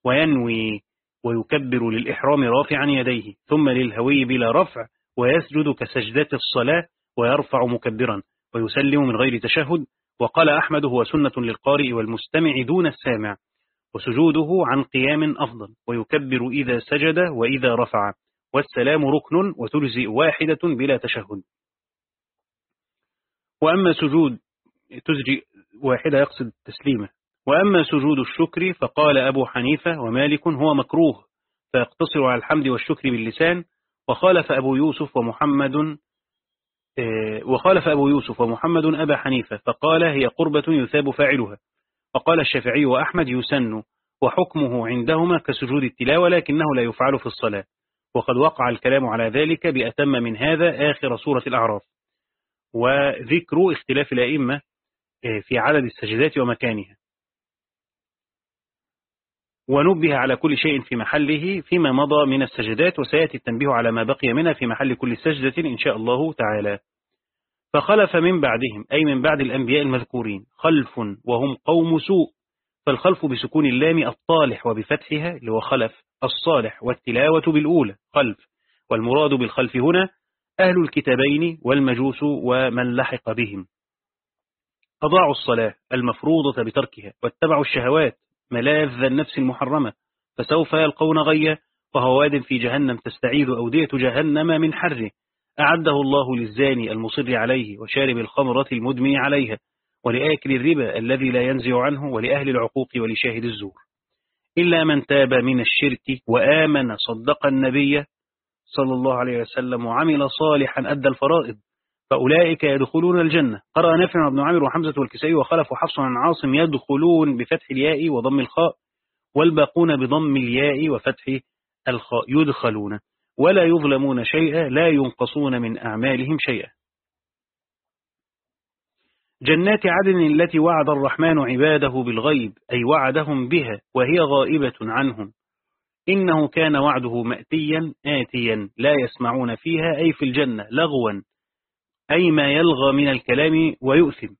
Speaker 1: وينوي ويكبر للإحرام رافعا يديه ثم للهوي بلا رفع ويسجد كسجدة الصلاة ويرفع مكبرا ويسلم من غير تشهد وقال أحمد هو سنة للقارئ والمستمع دون السامع وسجوده عن قيام أفضل ويكبر إذا سجد وإذا رفع والسلام ركن وتجزئ واحدة بلا تشهد. وأما سجود تجزئ واحدة يقصد تسليمه. وأما سجود الشكر فقال أبو حنيفة ومالك هو مكروه فيقتصر على الحمد والشكر باللسان وخالف أبو يوسف ومحمد آه، وخالف أبو يوسف ومحمد أبا حنيفة فقال هي قربة يثاب فاعلها وقال الشافعي وأحمد يسن وحكمه عندهما كسجود التلاوة لكنه لا يفعل في الصلاة وقد وقع الكلام على ذلك بأتم من هذا آخر سورة الأعراف. وذكر اختلاف الأئمة آه، في عدد السجدات ومكانها. ونبه على كل شيء في محله فيما مضى من السجدات وسيأتي التنبيه على ما بقي منها في محل كل سجدة إن شاء الله تعالى. فخلف من بعدهم أي من بعد الأنبياء المذكورين خلف وهم قوم سوء. فالخلف بسكون اللام الطالح وبفتحها اللي هو خلف الصالح والتلاوة بالأولى خلف. والمراد بالخلف هنا أهل الكتابين والمجوس ومن لحق بهم. أضاعوا الصلاة المفروضة بتركها واتبعوا الشهوات ملاذ النفس المحرمة فسوف يلقون غيا وهو واد في جهنم تستعيذ أودية جهنم من حره أعده الله للزاني المصر عليه وشارب الخمرة المدمن عليها ولآكل الربا الذي لا ينزع عنه ولأهل العقوق ولشاهد الزور. إلا من تاب من الشرك وآمن صدق النبي صلى الله عليه وسلم وعمل صالحا أدى الفرائض. فأولئك يدخلون الجنة. قرأ نافع بن عامر وحمزة والكسائي وخلف وحفص عن عاصم يدخلون بفتح الياء وضم الخاء والباقون بضم الياء وفتح الخاء. يدخلون. ولا يظلمون شيئا لا ينقصون من أعمالهم شيئا. جنات عدن التي وعد الرحمن عباده بالغيب أي وعدهم بها وهي غائبة عنهم. إنه كان وعده مأتيا آتيا لا يسمعون فيها أي في الجنة لغوا. أي ما يلغى من الكلام ويؤثم.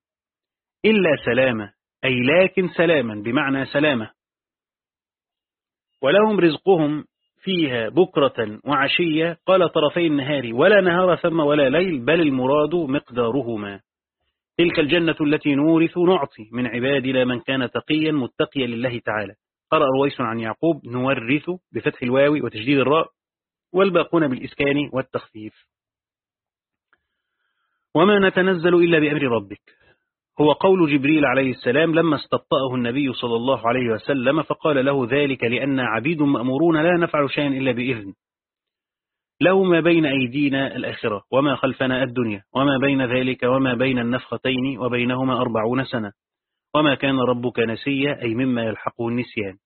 Speaker 1: إلا سلامة أي لكن سلاما بمعنى سلامة. ولهم رزقهم فيها بكرة وعشية قال طرفي النهار ولا نهار ثم ولا ليل بل المراد مقدارهما. تلك الجنة التي نورث نعطي من عبادنا من كان تقيا متقيا لله تعالى. قرأ رويس عن يعقوب نورث بفتح الواو وتجديد الراء والباقون بالإسكان والتخفيف. وما نتنزل إلا بأمر ربك. هو قول جبريل عليه السلام لما استبطأه النبي صلى الله عليه وسلم فقال له ذلك لأن عبيد مأمورون لا نفعل شيئا إلا بإذن. له ما بين أيدينا الآخرة وما خلفنا الدنيا وما بين ذلك وما بين النفختين وبينهما أربعون سنة. وما كان ربك نسيا أي مما يلحقه النسيان.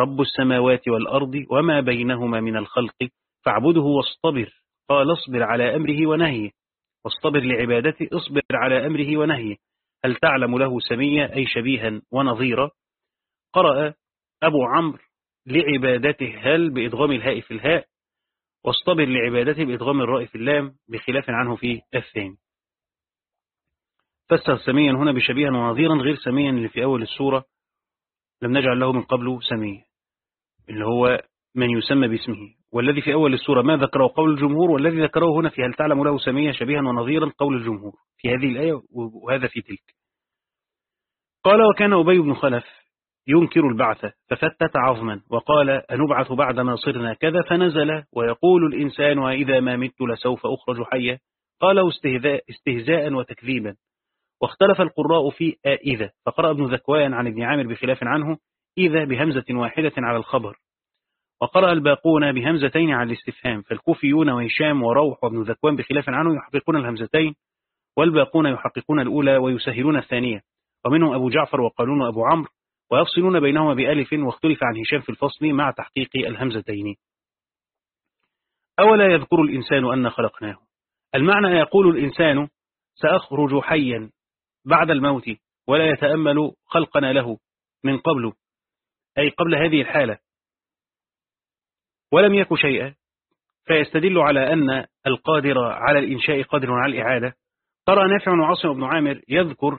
Speaker 1: رب السماوات والأرض وما بينهما من الخلق فاعبده واصطبر. قال اصبر على أمره ونهيه. واصطبر لعبادته اصبر على أمره ونهيه. هل تعلم له سميا أي شبيها ونظيرا؟ قرأ أبو عمرو لعبادته هل بإدغام الهاء في الهاء؟ واصطبر لعبادته بإدغام الراء في اللام بخلاف عنه في الثاني. فسر سميا هنا بشبيها ونظيرا غير سميا اللي في أول السورة. لم نجعل له من قبله سميا اللي هو من يسمى باسمه. والذي في أول السورة ما ذكره قول الجمهور والذي ذكره هنا في هل تعلم له سميا شبيها ونظيرا قول الجمهور في هذه الآية وهذا في تلك. قال وكان أبي بن خلف ينكر البعث ففتت عظما وقال أنبعث بعد ما صرنا كذا فنزل ويقول الإنسان وإذا ما مت لسوف أخرج حيا. قال استهزاء, استهزاء وتكذيبا. واختلف القراء في إذا فقرأ ابن ذكوان عن ابن عامر بخلاف عنه إذا بهمزة واحدة على الخبر. وقرأ الباقون بهمزتين على الاستفهام فالكوفيون وهشام وروح وابن ذكوان بخلاف عنه يحققون الهمزتين والباقون يحققون الأولى ويسهلون الثانية. ومنهم أبو جعفر وقالون أبو عمرو ويفصلون بينهما بألف واختلف عن هشام في الفصل مع تحقيق الهمزتين. أولا يذكر الإنسان أن خلقناه. المعنى يقول الإنسان سأخرج حيا بعد الموت ولا يتأمل خلقنا له من قبل أي قبل هذه الحالة. ولم يك شيئا فيستدل على أن القادر على الإنشاء قادر على الإعادة. ترى نافع وعاصم بن عامر يذكر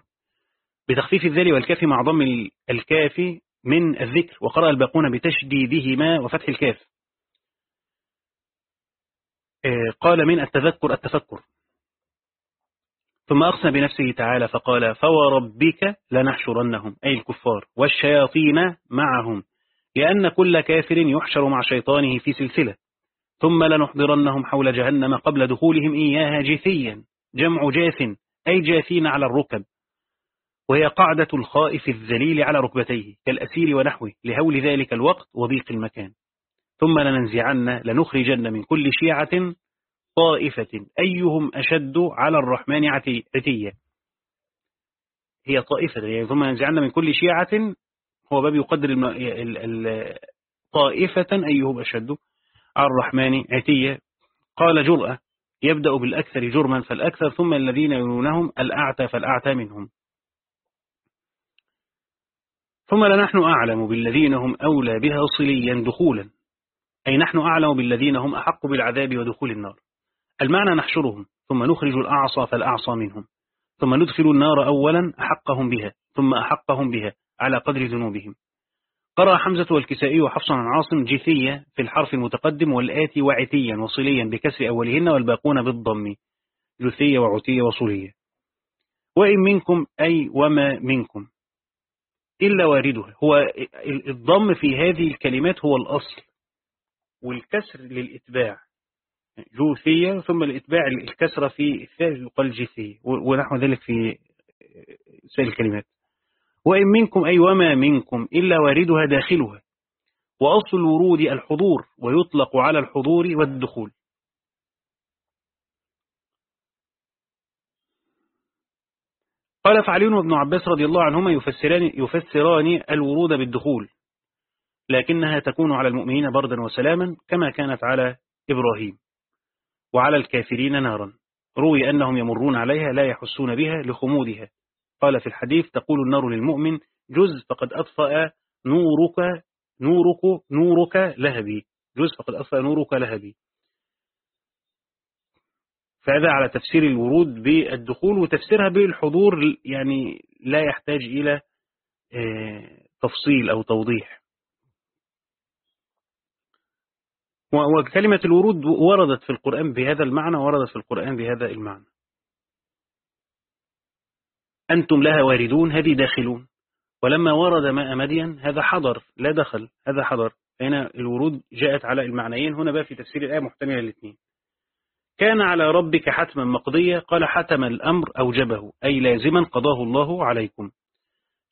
Speaker 1: بتخفيف الذال والكاف مع ضم الكاف من الذكر وقرأ الباقون بتشديدهما وفتح الكاف. آه، قال من التذكر التفكر. ثم أقسم بنفسه تعالى فقال فوربك لنحشرنهم أي الكفار والشياطين معهم. لأن كل كافر يحشر مع شيطانه في سلسلة. ثم لنحضرنهم حول جهنم قبل دخولهم إياها جثيا جمع جاث أي جاثين على الركب. وهي قاعدة الخائف الذليل على ركبتيه كالأسير ونحوه لهول ذلك الوقت وضيق المكان. ثم لننزعن لنخرجن من كل شيعة طائفة أيهم أشد على الرحمن عتية. هي طائفة يعني ثم ننزعن من كل شيعة هو باب يقدر طائفة أيهم أشد. على الرحمن عتية. قال جرأة. يبدأ بالأكثر جرما فالأكثر ثم الذين يلونهم الأعتى فالأعتى منهم. ثم لنحن أعلم بالذين هم أولى بها صليا دخولا. أي نحن أعلم بالذين هم أحق بالعذاب ودخول النار. المعنى نحشرهم. ثم نخرج الأعصى فالأعصى منهم. ثم ندخل النار أولا أحقهم بها. ثم أحقهم بها. على قدر ذنوبهم. قرأ حمزة والكسائي وحفصا عن عاصم جثية في الحرف المتقدم والآتي وعتيا وصليا بكسر أولهن والباقون بالضم جثية وعتية وصلية. وإن منكم أي وما منكم. إلا واردها. هو الضم في هذه الكلمات هو الأصل والكسر للإتباع. جوثية ثم الإتباع الكسرة في الثالث يقال جثية ونحو ذلك في سائر الكلمات. وإن منكم أي وما منكم إلا واردها داخلها. وأصل الورود الحضور ويطلق على الحضور والدخول. قال فعلي وابن عباس رضي الله عنهما يفسران, يفسران الورود بالدخول لكنها تكون على المؤمنين بردا وسلاما كما كانت على إبراهيم وعلى الكافرين نارا. روي أنهم يمرون عليها لا يحسون بها لخمودها. قال في الحديث تقول النار للمؤمن جز فقد أطفأ نورك نورك نورك لهبي. جز فقد أطفأ نورك لهبي. فهذا على تفسير الورود بالدخول وتفسيرها بالحضور يعني لا يحتاج إلى آه، تفصيل أو توضيح. وكلمة الورود وردت في القرآن بهذا المعنى وردت في القرآن بهذا المعنى. أنتم لها واردون هذه داخلون. ولما ورد ماء مدين هذا حضر لا دخل هذا حضر. هنا الورود؟ جاءت على المعنيين. هنا بقى في تفسير الآية محتملة الاثنين كان على ربك حتما مقضية قال حتم الأمر أوجبه أي لازما قضاه الله عليكم.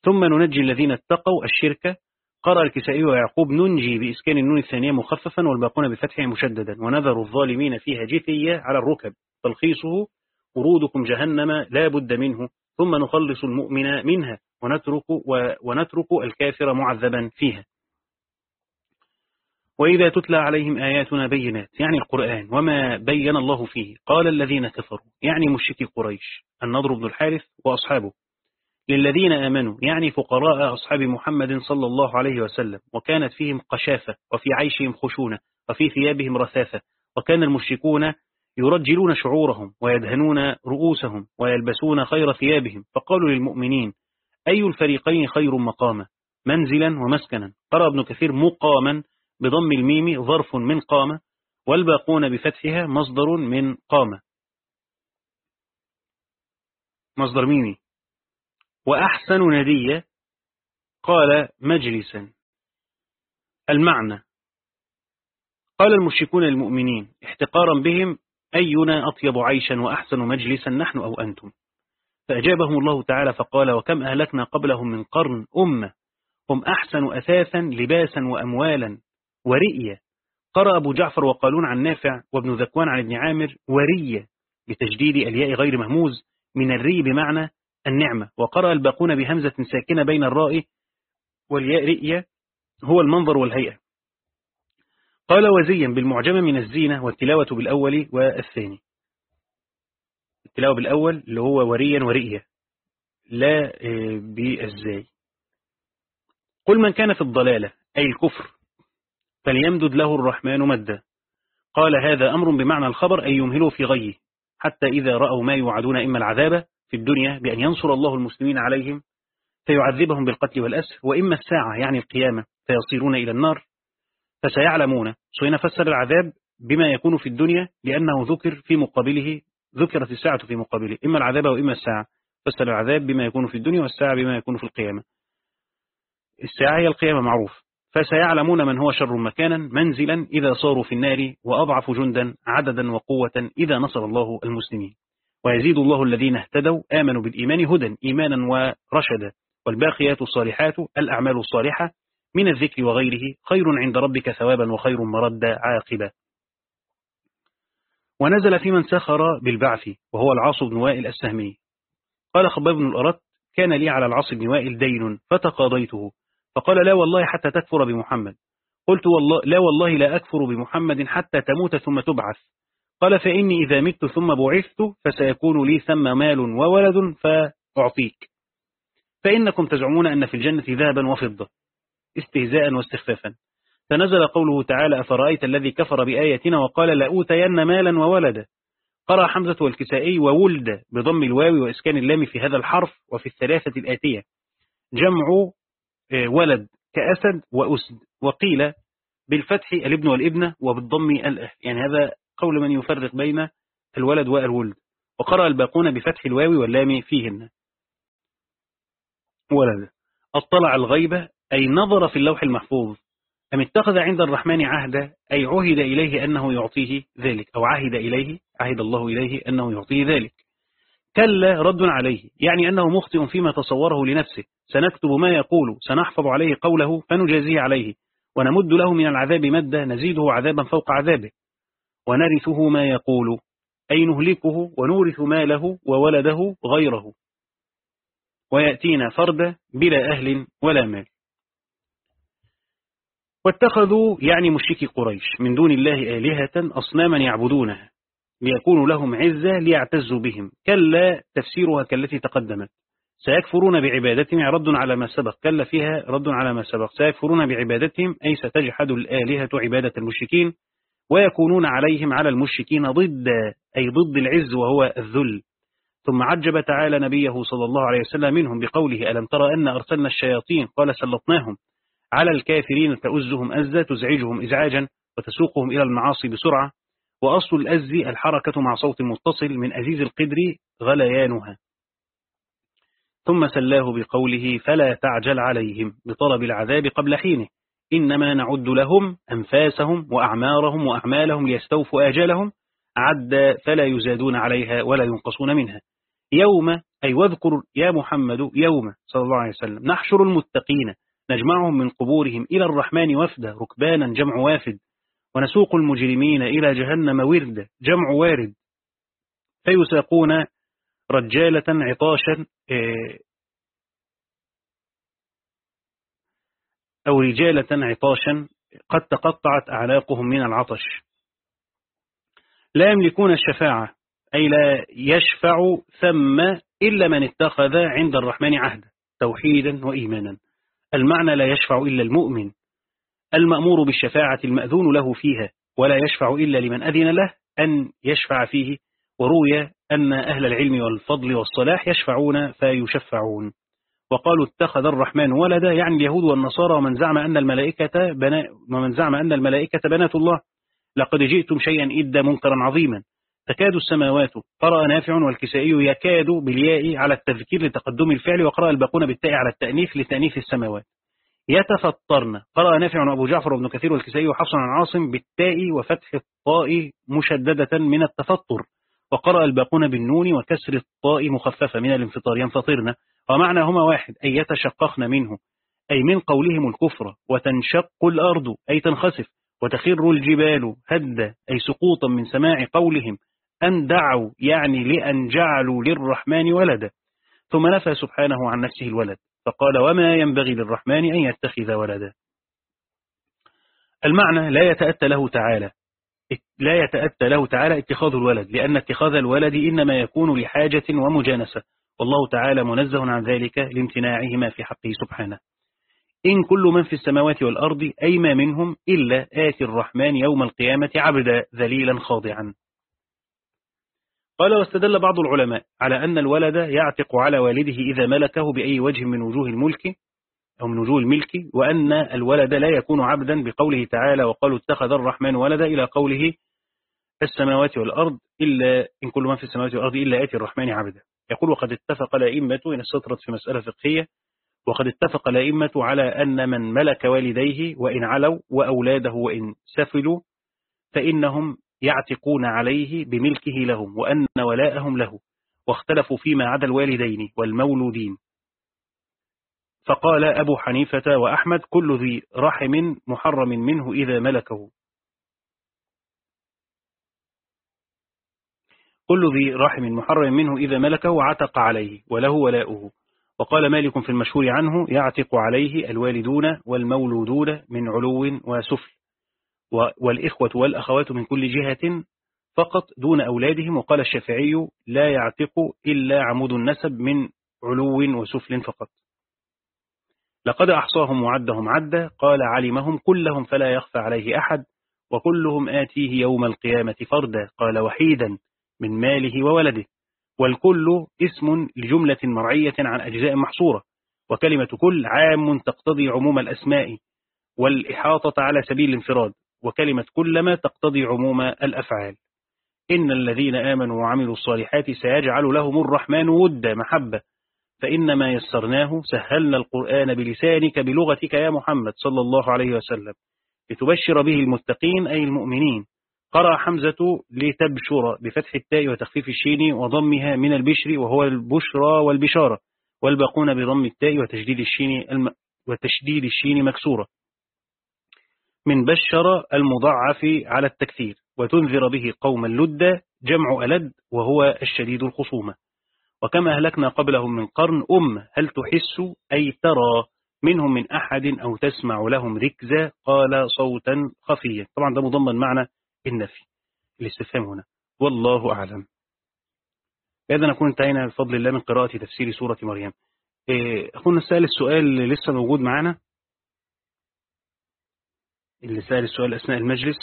Speaker 1: ثم ننجي الذين اتقوا الشركة قرأ الكسائي ويعقوب ننجي بإسكان النون الثانية مخففا والباقون بفتحه مشددا. ونذر الظالمين فيها جثية على الركب. تلخيصه ورودكم جهنم لا بد منه. ثم نخلص المؤمن منها ونترك, ونترك الكافر معذبا فيها. وإذا تتلى عليهم آياتنا بينات يعني القرآن وما بين الله فيه قال الذين كفروا يعني مشركي قريش النضر بن الحارث وأصحابه. للذين آمنوا يعني فقراء أصحاب محمد صلى الله عليه وسلم وكانت فيهم قشافة وفي عيشهم خشونة وفي ثيابهم رثاثة وكان المشركون يرجلون شعورهم ويدهنون رؤوسهم ويلبسون خير ثيابهم. فقالوا للمؤمنين أي الفريقين خير مقاما؟ منزلا ومسكنا. قرأ ابن كثير مقاما بضم الميم ظرف من قامة والباقون بفتحها مصدر من قامة مصدر ميمي. وأحسن ندية قال مجلسا. المعنى. قال المشركون المؤمنين احتقارا بهم أينا أطيب عيشا وأحسن مجلسا نحن أو أنتم؟ فأجابهم الله تعالى فقال وكم أهلكنا قبلهم من قرن أمة هم أحسن أثاثا لباسا وأموالا ورئية. قرأ أبو جعفر وقالون عن نافع وابن ذكوان عن ابن عامر ورية بتجديد الياء غير مهموز من الري بمعنى النعمة. وقرأ الباقون بهمزة ساكنة بين الراء والياء رئية هو المنظر والهيئة. قال وزيا بالمعجمة من الزينة والتلاوة بالأول والثاني. التلاوة بالأول اللي هو وريا ورئية لا آه، بالزاي. قل من كان في الضلالة أي الكفر فليمدد له الرحمن مدا. قال هذا أمر بمعنى الخبر أن يمهلوا في غيه حتى إذا رأوا ما يوعدون إما العذاب في الدنيا بأن ينصر الله المسلمين عليهم فيعذبهم بالقتل والأسر وإما الساعة يعني القيامة فيصيرون إلى النار. فسيعلمون سوين فسر العذاب بما يكون في الدنيا لأنه ذكر في مقابله ذكرت الساعة في مقابله إما العذاب وإما الساعة. فسر العذاب بما يكون في الدنيا والساعة بما يكون في القيامة. الساعة هي القيامة معروف. فسيعلمون من هو شر مكانا منزلا إذا صاروا في النار وأضعف جندا عددا وقوة إذا نصر الله المسلمين. ويزيد الله الذين اهتدوا آمنوا بالإيمان هدى إيمانا ورشدا. والباقيات الصالحات الأعمال الصالحة من الذكر وغيره خير عند ربك ثوابا وخير مرد عاقبا. ونزل في من سخر بالبعث وهو العاص بن وائل السهمي. قال خباب بن الأرت كان لي على العاص بن وائل دين فتقاضيته. فقال لا والله حتى تكفر بمحمد. قلت والله لا والله لا أكفر بمحمد حتى تموت ثم تبعث. قال فإني إذا مت ثم بعثت فسيكون لي ثم مال وولد فأعطيك. فإنكم تزعمون أن في الجنة ذهبا وفضة. استهزاء واستخفافا. فنزل قوله تعالى أفرأيت الذي كفر بآياتنا وقال لأوتين مالا وولدا. قرأ حمزة والكسائي وولد بضم الواو وإسكان اللام في هذا الحرف وفي الثلاثة الآتية. جمع آه، ولد كأسد وأسد. وقيل بالفتح الابن والابنة وبالضم الأهل يعني هذا قول من يفرق بين الولد والولد. وقرأ الباقون بفتح الواو واللام فيهن. ولد. اطلع الغيبة أي نظر في اللوح المحفوظ أم اتخذ عند الرحمن عهدا أي عهد إليه أنه يعطيه ذلك أو عهد إليه عهد الله إليه أنه يعطيه ذلك. كلا رد عليه يعني أنه مخطئ فيما تصوره لنفسه. سنكتب ما يقول سنحفظ عليه قوله فنجازيه عليه. ونمد له من العذاب مدة نزيده عذابا فوق عذابه. ونرثه ما يقول أي نهلكه ونورث ماله وولده غيره. ويأتينا فردا بلا أهل ولا مال. واتخذوا يعني مشركي قريش من دون الله آلهة أصناما يعبدونها ليكونوا لهم عزة ليعتزوا بهم. كلا تفسيرها كالتي تقدمت. سيكفرون بعبادتهم رد على ما سبق. كلا فيها رد على ما سبق. سيكفرون بعبادتهم أي ستجحد الآلهة عبادة المشركين ويكونون عليهم على المشركين ضد أي ضد العز وهو الذل. ثم عجب تعالى نبيه صلى الله عليه وسلم منهم بقوله ألم ترى أن أرسلنا الشياطين؟ قال سلطناهم. على الكافرين تؤزهم أزا تزعجهم إزعاجا وتسوقهم إلى المعاصي بسرعة. وأصل الأز الحركة مع صوت متصل من أزيز القدر غليانها. ثم سلاه بقوله فلا تعجل عليهم بطلب العذاب قبل حينه. إنما نعد لهم أنفاسهم وأعمارهم وأعمالهم ليستوفوا آجالهم. عد فلا يزادون عليها ولا ينقصون منها. يوم أي واذكر يا محمد يوم صلى الله عليه وسلم نحشر المتقين. نجمعهم من قبورهم إلى الرحمن وفدا ركبانا جمع وافد. ونسوق المجرمين إلى جهنم ورد جمع وارد. فيساقون رجالة عطاشا آه، أو رجالة عطاشا قد تقطعت أعناقهم من العطش. لا يملكون الشفاعة أي لا يشفع ثم إلا من اتخذ عند الرحمن عهدا توحيدا وإيمانا. المعنى لا يشفع إلا المؤمن. المأمور بالشفاعة المأذون له فيها ولا يشفع إلا لمن أذن له أن يشفع فيه. وروي أن أهل العلم والفضل والصلاح يشفعون فيشفعون. وقالوا اتخذ الرحمن ولدا يعني اليهود والنصارى ومن زعم أن الملائكة بنا ومن زعم أن الملائكة بنات الله. لقد جئتم شيئا إدا منكرا عظيما. تكاد السماوات. قرأ نافع والكسائي يكاد بالياء على التذكير لتقدم الفعل وقرأ الباقون بالتاء على التأنيث لتأنيث السماوات. يتفطرن. قرأ نافع وأبو جعفر وابن كثير والكسائي وحفص عن عاصم بالتاء وفتح الطاء مشددة من التفطر. وقرأ الباقون بالنون وكسر الطاء مخففة من الانفطار. ينفطرن. ومعناهما واحد أي يتشققن منه أي من قولهم الكفر وتنشق الأرض أي تنخسف وتخر الجبال هد أي سقوطا من سماع قولهم. أن دعوا يعني لأن جعلوا للرحمن ولدا. ثم نفى سبحانه عن نفسه الولد فقال وما ينبغي للرحمن أن يتخذ ولدا. المعنى لا يتأتى له تعالى لا يتأتى له تعالى اتخاذ الولد لأن اتخاذ الولد إنما يكون لحاجة ومجانسة. والله تعالى منزه عن ذلك لامتناعهما في حقه سبحانه. إن كل من في السماوات والأرض أي ما منهم إلا آتي الرحمن يوم القيامة عبدا ذليلا خاضعا. قال واستدل بعض العلماء على أن الولد يعتق على والده إذا ملكه بأي وجه من وجوه الملك أو من وجوه الملك وأن الولد لا يكون عبدا بقوله تعالى وقالوا اتخذ الرحمن ولدا إلى قوله السماوات والأرض إلا إن كل من في السماوات والأرض إلا آتي الرحمن عبدا. يقول وقد اتفق الأئمة إن استطرت في مسألة فقهية وقد اتفق الأئمة على أن من ملك والديه وإن علوا وأولاده وإن سفلوا فإنهم يعتقون عليه بملكه لهم وأن ولاءهم له واختلفوا فيما عدا الوالدين والمولودين. فقال أبو حنيفة وأحمد كل ذي رحم محرم منه إذا ملكه. كل ذي رحم محرم منه إذا ملكه عتق عليه وله ولاؤه. وقال مالك في المشهور عنه يعتق عليه الوالدون والمولودون من علو وسفل. والإخوة والأخوات من كل جهة فقط دون أولادهم. وقال الشافعي لا يعتق إلا عمود النسب من علو وسفل فقط. لقد أحصاهم وعدهم عدا. قال علمهم كلهم فلا يخفى عليه أحد وكلهم آتيه يوم القيامة فردا. قال وحيدا من ماله وولده. والكل اسم لجملة مرعية عن أجزاء محصورة. وكلمة كل عام تقتضي عموم الأسماء والإحاطة على سبيل الانفراد. وكلمة كلما تقتضي عموم الأفعال. إن الذين آمنوا وعملوا الصالحات سيجعل لهم الرحمن ود محبة. فإنما يسرناه سهلنا القرآن بلسانك بلغتك يا محمد صلى الله عليه وسلم. لتبشر به المتقين أي المؤمنين. قرأ حمزة لتبشر بفتح التاء وتخفيف الشين وضمها من البشر وهو البشرى والبشارة. والباقون بضم التاء وتشديد الشين, الم... وتشديد الشين مكسورة. من بشر المضعف على التكثير وتنذر به قوما لدا جمع ألد وهو الشديد الخصومة. وكما أهلكنا قبلهم من قرن أم هل تحس أي ترى منهم من أحد أو تسمع لهم ركزا قال صوتا خفيا. طبعا ده مضمن معنى النفي الاستفهام هنا. والله أعلم. إذا نكون انتهينا بفضل الله من قراءة تفسير سورة مريم. إيه، أخونا السائل السؤال لسه موجود معنا اللي سأل السؤال أثناء المجلس.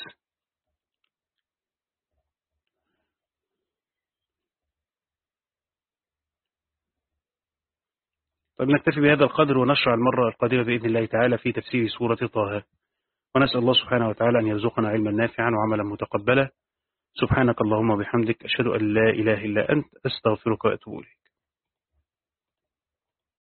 Speaker 1: طيب نكتفي بهذا القدر ونشرع المرة القادمة بإذن الله تعالى في تفسير سورة طه. ونسأل الله سبحانه وتعالى أن يرزقنا علما نافعا وعملا متقبلا. سبحانك اللهم وبحمدك أشهد أن لا إله إلا أنت أستغفرك وأتوب إليك.